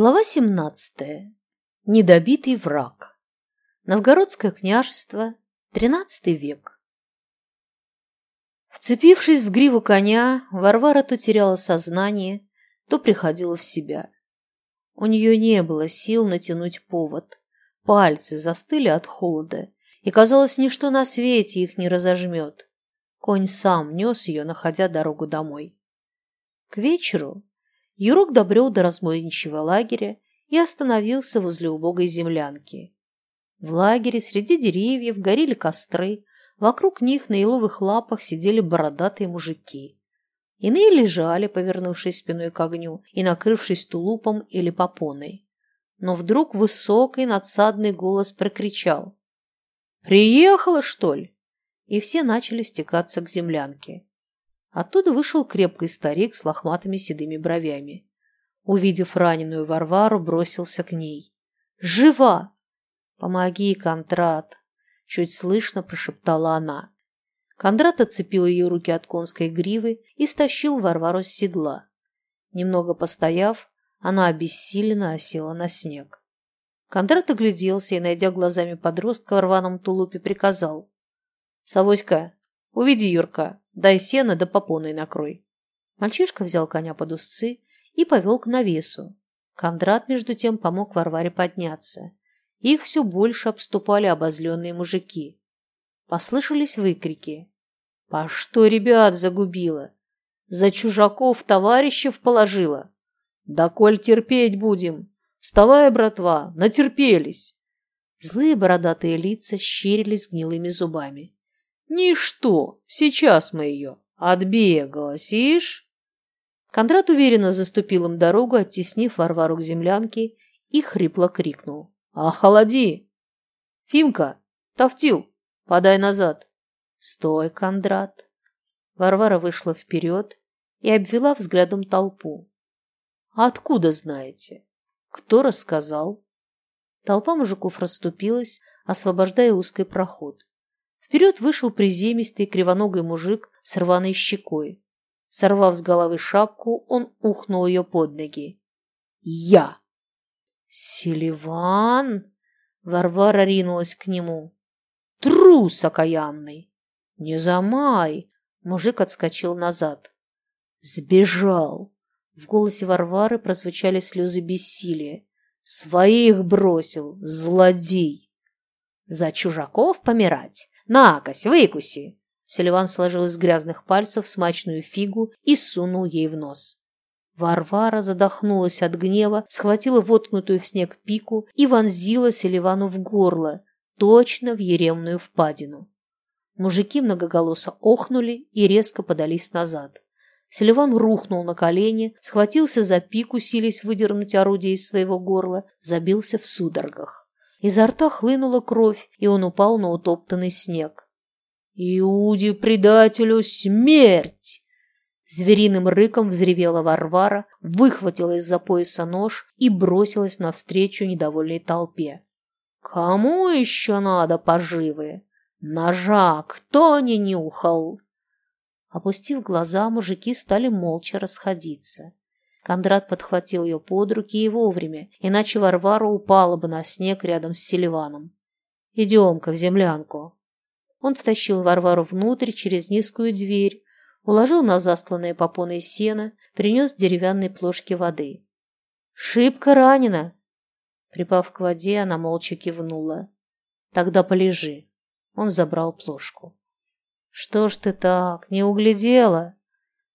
Глава 17. Недобитый враг. Новгородское княжество. XIII век. Вцепившись в гриву коня, Варвара то теряла сознание, то приходила в себя. У нее не было сил натянуть повод. Пальцы застыли от холода, и, казалось, ничто на свете их не разожмет. Конь сам нес ее, находя дорогу домой. К вечеру Юрок добрел до разбойничьего лагеря и остановился возле убогой землянки. В лагере среди деревьев горели костры, вокруг них на еловых лапах сидели бородатые мужики. Иные лежали, повернувшись спиной к огню и накрывшись тулупом или попоной. Но вдруг высокий надсадный голос прокричал «Приехала, что ли?» И все начали стекаться к землянке. Оттуда вышел крепкий старик с лохматыми седыми бровями. Увидев раненую Варвару, бросился к ней. «Жива!» «Помоги, Кондрат!» — чуть слышно прошептала она. Кондрат отцепил ее руки от конской гривы и стащил Варвару с седла. Немного постояв, она обессиленно осела на снег. Кондрат огляделся и, найдя глазами подростка в рваном тулупе, приказал. «Савоська, уведи Юрка, Дай сена да попоной накрой. Мальчишка взял коня под узцы и повел к навесу. Кондрат, между тем, помог Варваре подняться. Их все больше обступали обозленные мужики. Послышались выкрики. «По что ребят загубила? За чужаков товарищев положила? Да коль терпеть будем! Вставай, братва, натерпелись!» Злые бородатые лица щерились гнилыми зубами. Ничто, сейчас мы ее. Отбегалась, ишь? Кондрат уверенно заступил им дорогу, оттеснив Варвару к землянке, и хрипло крикнул. «Охолоди! Фимка, Тавтил, подай назад!» «Стой, Кондрат!» Варвара вышла вперед и обвела взглядом толпу. «Откуда знаете? Кто рассказал?» Толпа мужиков расступилась, освобождая узкий проход. Вперед вышел приземистый кривоногий мужик с рваной щекой. Сорвав с головы шапку, он ухнул ее под ноги. «Я!» «Селиван!» Варвара ринулась к нему. «Трус окаянный!» «Не замай!» Мужик отскочил назад. «Сбежал!» В голосе Варвары прозвучали слезы бессилия. «Своих бросил, злодей!» «За чужаков помирать? «Накось, выкуси!» Селиван сложил из грязных пальцев смачную фигу и сунул ей в нос. Варвара задохнулась от гнева, схватила воткнутую в снег пику и вонзила Селивану в горло, точно в еремную впадину. Мужики многоголосо охнули и резко подались назад. Селиван рухнул на колени, схватился за пику, силясь выдернуть орудие из своего горла, забился в судорогах. Изо рта хлынула кровь, и он упал на утоптанный снег. «Иуде, предателю, смерть!» Звериным рыком взревела Варвара, выхватила из-за пояса нож и бросилась навстречу недовольной толпе. «Кому еще надо поживы? Ножа кто не нюхал?» Опустив глаза, мужики стали молча расходиться. Кондрат подхватил ее под руки и вовремя, иначе Варвара упала бы на снег рядом с Селиваном. «Идем-ка в землянку». Он втащил Варвару внутрь через низкую дверь, уложил на застланное попоной сено, принес деревянной плошки воды. «Шибко ранена!» Припав к воде, она молча кивнула. «Тогда полежи». Он забрал плошку. «Что ж ты так, не углядела?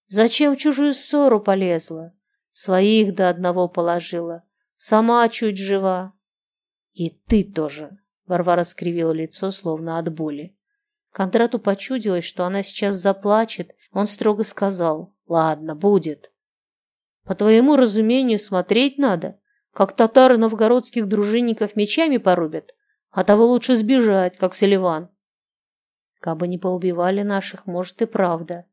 Зачем в чужую ссору полезла? Своих до одного положила. Сама чуть жива. И ты тоже. Варвара скривила лицо, словно от боли. Кондрату почудилось, что она сейчас заплачет. Он строго сказал, ладно, будет. По твоему разумению, смотреть надо, как татары новгородских дружинников мечами порубят, а того лучше сбежать, как Селиван. Кабы не поубивали наших, может и правда.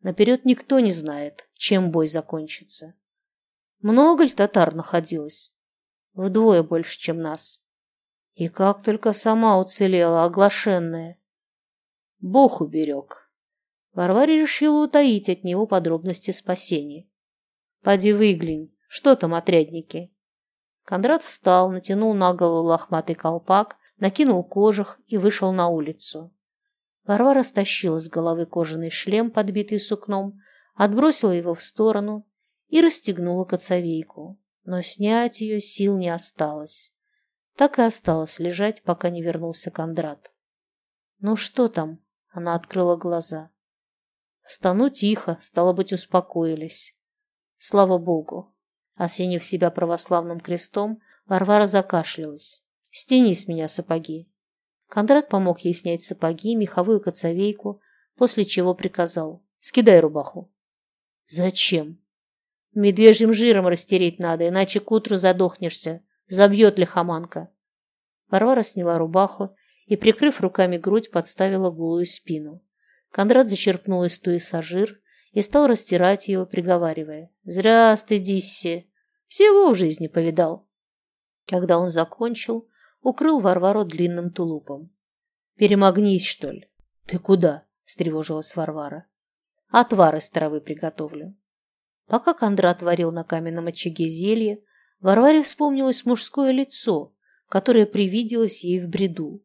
Наперед никто не знает, чем бой закончится. Много ли татар находилось? Вдвое больше, чем нас. И как только сама уцелела, оглашенная. Бог уберег. Варваре решила утаить от него подробности спасения. Поди выглянь, что там отрядники? Кондрат встал, натянул на голову лохматый колпак, накинул кожух и вышел на улицу. Варвара стащила с головы кожаный шлем, подбитый сукном, отбросила его в сторону и расстегнула коцовейку. Но снять ее сил не осталось. Так и осталось лежать, пока не вернулся Кондрат. «Ну что там?» — она открыла глаза. Стану тихо, стало быть, успокоились. Слава Богу. Осенив себя православным крестом, Варвара закашлялась. «Стяни с меня сапоги». Кондрат помог ей снять сапоги, меховую коцовейку, после чего приказал. «Скидай рубаху». «Зачем?» «Медвежьим жиром растереть надо, иначе к утру задохнешься. Забьет лихоманка». Варвара сняла рубаху и, прикрыв руками грудь, подставила голую спину. Кондрат зачерпнул из туи сажир и стал растирать его, приговаривая. «Зря стыдись, всего в жизни повидал». Когда он закончил, укрыл Варвару длинным тулупом. «Перемогнись, что ли?» «Ты куда?» – встревожилась Варвара. «Отвар из травы приготовлю». Пока Кондрат варил на каменном очаге зелье, Варваре вспомнилось мужское лицо, которое привиделось ей в бреду.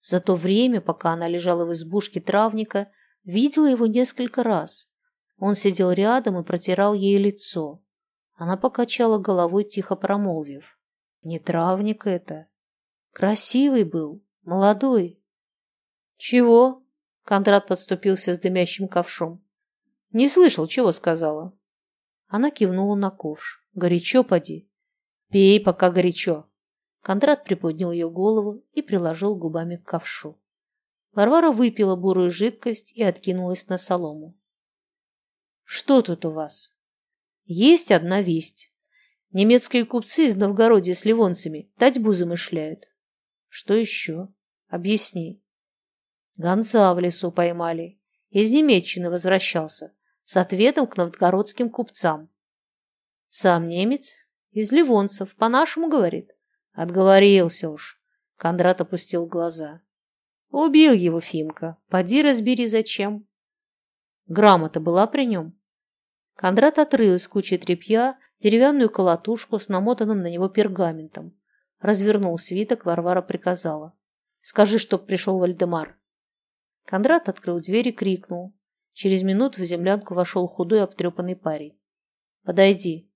За то время, пока она лежала в избушке травника, Видела его несколько раз. Он сидел рядом и протирал ей лицо. Она покачала головой, тихо промолвив. Не травник это. Красивый был, молодой. Чего? Кондрат подступился с дымящим ковшом. Не слышал, чего сказала. Она кивнула на ковш. Горячо поди. Пей, пока горячо. Кондрат приподнял ее голову и приложил губами к ковшу. Варвара выпила бурую жидкость и откинулась на солому. «Что тут у вас?» «Есть одна весть. Немецкие купцы из Новгородия с ливонцами татьбу замышляют». «Что еще? Объясни». Гонца в лесу поймали. Из Немеччины возвращался. С ответом к новгородским купцам. Сам немец? Из ливонцев. По-нашему говорит. Отговорился уж. Кондрат опустил глаза. Убил его Фимка. Поди разбери, зачем. Грамота была при нем. Кондрат отрыл из кучи тряпья деревянную колотушку с намотанным на него пергаментом. Развернул свиток, Варвара приказала. «Скажи, чтоб пришел Вальдемар». Кондрат открыл дверь и крикнул. Через минуту в землянку вошел худой обтрепанный парень. «Подойди».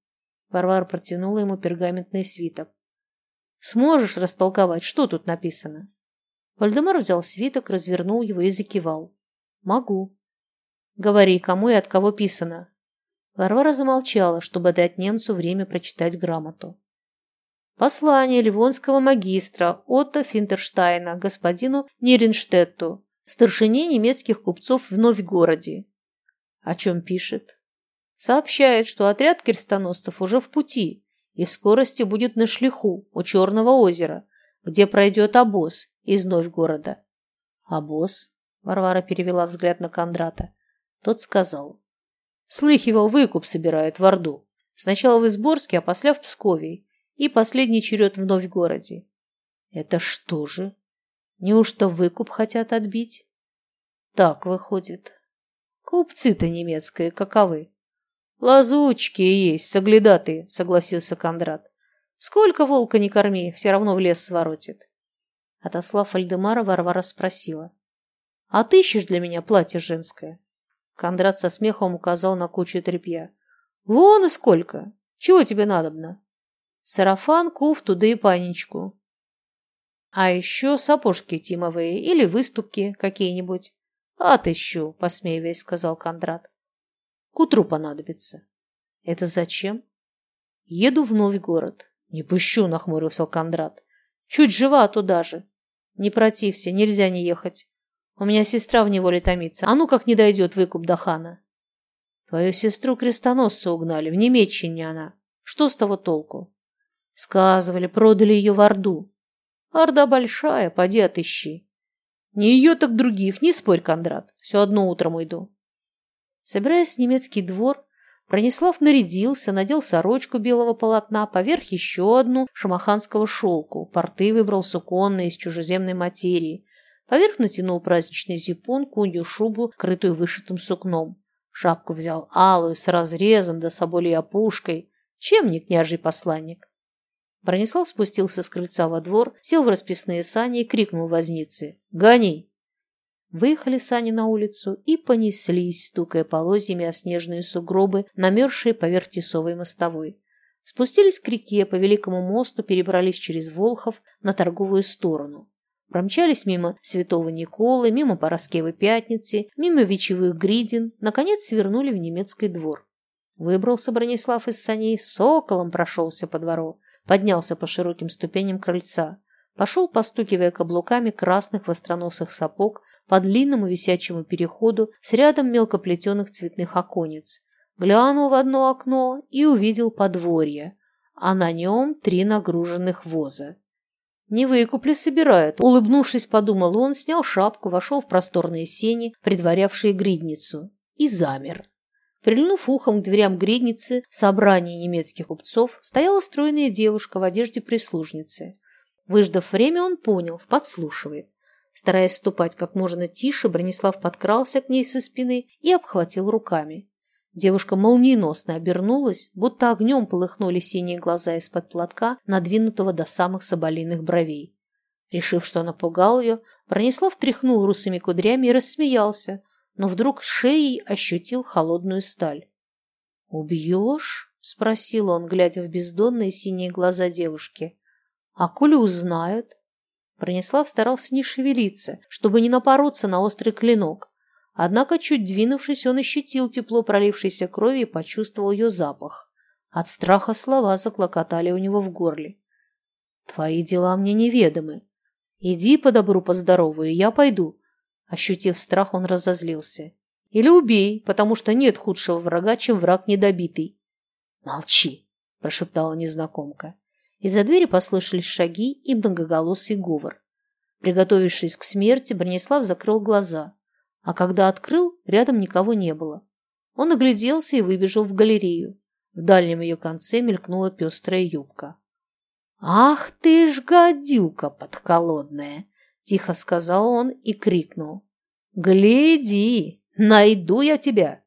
Варвара протянула ему пергаментный свиток. «Сможешь растолковать, что тут написано?» Вальдемар взял свиток, развернул его и закивал. «Могу». «Говори, кому и от кого писано». Варвара замолчала, чтобы дать немцу время прочитать грамоту. Послание ливонского магистра Отто Финтерштайна господину Ниренштетту, старшине немецких купцов в Новгороде. О чем пишет? Сообщает, что отряд крестоносцев уже в пути и в скорости будет на шлиху у Черного озера, где пройдет обоз из Новгорода. А босс? Варвара перевела взгляд на Кондрата. Тот сказал. Слыхивал, выкуп собирают в Орду. Сначала в Изборске, а после в Пскове. И последний черед в Новгороде. Это что же? Неужто выкуп хотят отбить? Так выходит. Купцы-то немецкие каковы? Лазучки есть, соглядатые, согласился Кондрат. Сколько волка не корми, все равно в лес своротит. Отослав Альдемара, Варвара спросила. «А ты ищешь для меня платье женское?» Кондрат со смехом указал на кучу тряпья. «Вон и сколько! Чего тебе надобно?» «Сарафан, куфту, да и панечку». «А еще сапожки тимовые или выступки какие-нибудь». «Отыщу», — посмеиваясь, сказал Кондрат. «К утру понадобится». «Это зачем?» «Еду в новый город». «Не пущу», — нахмурился Кондрат. «Чуть жива туда же. Не протився, нельзя не ехать. У меня сестра в неволе томится. А ну как не дойдет выкуп до хана. Твою сестру крестоносцы угнали, в Немеччине она. Что с того толку? Сказывали, продали ее в Орду. Орда большая, поди отыщи. Не ее, так других, не спорь, Кондрат. Все одно утром уйду. Собираясь в немецкий двор, Пронеслав нарядился, надел сорочку белого полотна, поверх еще одну шамаханского шелку, порты выбрал суконные из чужеземной материи, поверх натянул праздничный зипун, кунью шубу, крытую вышитым сукном. Шапку взял алую, с разрезом да соболей опушкой. Чем не княжий посланник? Бронислав спустился с крыльца во двор, сел в расписные сани и крикнул вознице «Гони!». Выехали сани на улицу и понеслись, стукая полозьями о снежные сугробы, намерзшие поверх тесовой мостовой. Спустились к реке, по Великому мосту перебрались через Волхов на торговую сторону. Промчались мимо Святого Николы, мимо Пороскевой Пятницы, мимо Вечевых Гридин, наконец свернули в немецкий двор. Выбрался Бронислав из саней, соколом прошелся по двору, поднялся по широким ступеням крыльца, пошел, постукивая каблуками красных востроносых сапог по длинному висячему переходу с рядом мелкоплетеных цветных оконец, глянул в одно окно и увидел подворье, а на нем три нагруженных воза. «Не выкупли собирают», — улыбнувшись, подумал он, снял шапку, вошел в просторные сени, предварявшие гридницу, и замер. Прильнув ухом к дверям гридницы собрания немецких купцов, стояла стройная девушка в одежде прислужницы. Выждав время, он понял, подслушивает. Стараясь ступать как можно тише, Бронислав подкрался к ней со спины и обхватил руками. Девушка молниеносно обернулась, будто огнем полыхнули синие глаза из-под платка, надвинутого до самых соболиных бровей. Решив, что напугал ее, Бронислав тряхнул русыми кудрями и рассмеялся, но вдруг шеей ощутил холодную сталь. «Убьешь?» — спросил он, глядя в бездонные синие глаза девушки. «А коли узнают?» Бронислав старался не шевелиться, чтобы не напороться на острый клинок, Однако, чуть двинувшись, он ощутил тепло пролившейся крови и почувствовал ее запах. От страха слова заклокотали у него в горле. «Твои дела мне неведомы. Иди по добру, по я пойду». Ощутив страх, он разозлился. «Или убей, потому что нет худшего врага, чем враг недобитый». «Молчи!» – прошептала незнакомка. Из-за двери послышались шаги и многоголосый говор. Приготовившись к смерти, Бронислав закрыл глаза – а когда открыл, рядом никого не было. Он огляделся и выбежал в галерею. В дальнем ее конце мелькнула пестрая юбка. «Ах ты ж гадюка подколодная!» – тихо сказал он и крикнул. «Гляди, найду я тебя!»